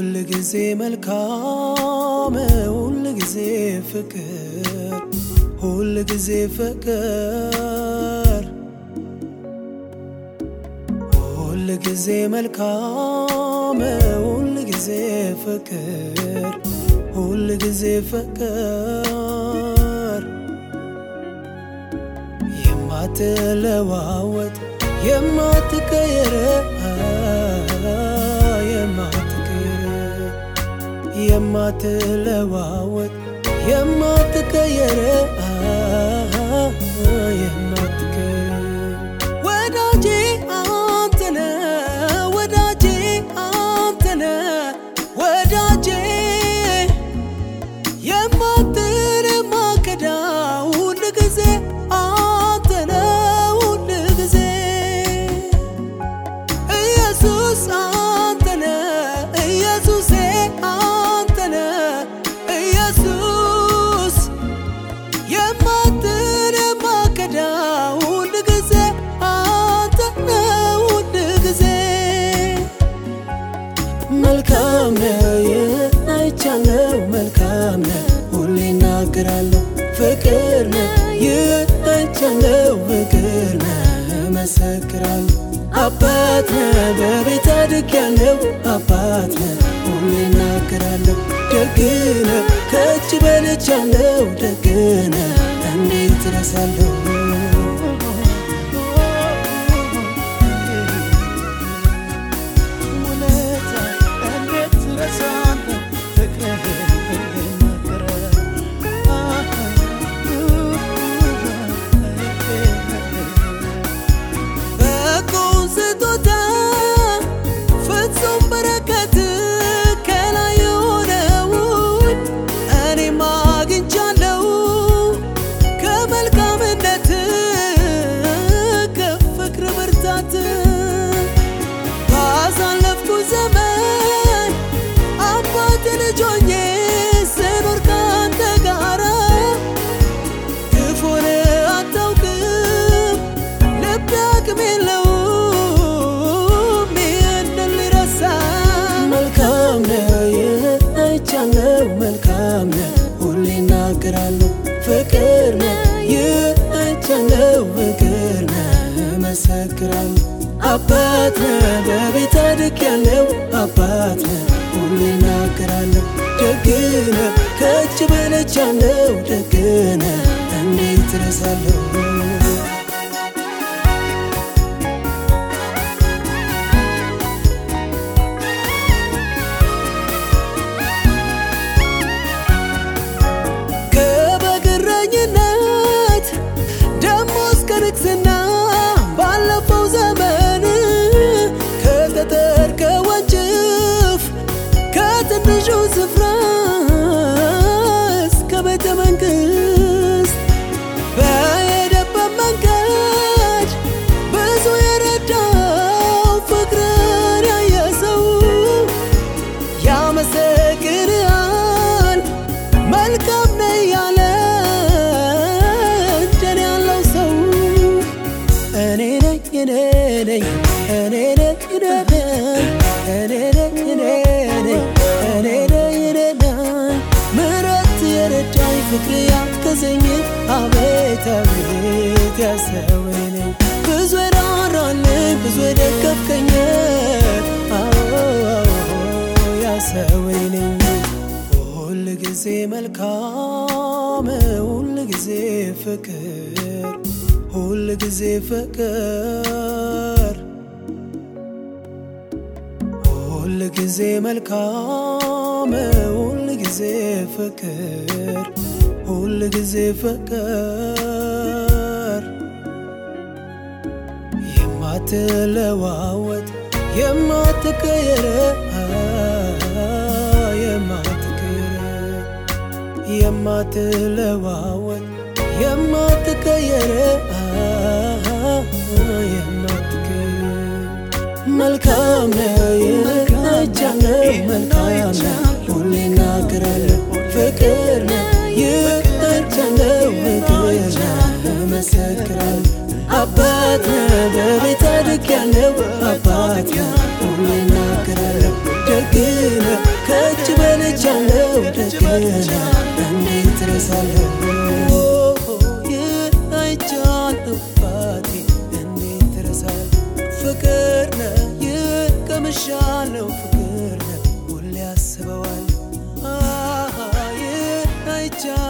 ሁል ጊዜ መልካም ሁል ጊዜ ፍቅር ሁል ጊዜ ፍቅር ሁል ጊዜ መልካም ሁል ጊዜ ፍቅር ሁል ጊዜ ፍቅር። የማትለዋወጥ የማትቀየር የማትለዋወጥ የማትቀየረ እናገራለሁ ፍቅር ነህ አይቻለው ፍቅር ነህ። እመሰክራለሁ አባት ነህ በቤት አድጌያለሁ። አባት ነህ ሁሌ እናገራለሁ። ደግ ነህ ከእጅ በልቻለሁ ደግ ነህ እንዴት እረሳለሁ ፍቅር አለው ፍቅር ነ ፍቅር ነ አባት በቤት አድግ ያለው አባት ነኝ። እኔ ነኝ እኔ ነኝ እኔ ነኝ እኔ ነኝ እኔ የረዳኝ ፍቅር ያገዘኝ አቤት አቤት ነኝ ብዙ የራራልኝ ብዙ የደገፍከኝ ነኝ ሁል ጊዜ መልካም ሁል ጊዜ ፍቅር ሁል ጊዜ ፍቅር ሁል ጊዜ መልካም ሁል ጊዜ ፍቅር ሁል ጊዜ ፍቅር። የማትለዋወጥ የማትቀየር የማትለዋወጥ የማትቀየር የማትቀየር። መልካም ነህ እጃለሁ መልካያለሁ ሁሌ እናገራለሁ ፍቅር ነው ይቅጠጃለሁ ፍቅር እመሰክራለሁ አባት ነህ በቤት አድጌያለሁ አባት ነህ ሁሌ እናገራለሁ ደግ ነህ ከእጅ በልቻለሁ ደግ ነህ እንዴት እረሳለሁ ይህ አባቴ እንዴት እረሳለሁ ፍቅር ነህ ይቀምሻለው ፍቅር ሁሌ አስበዋል። አይቻለው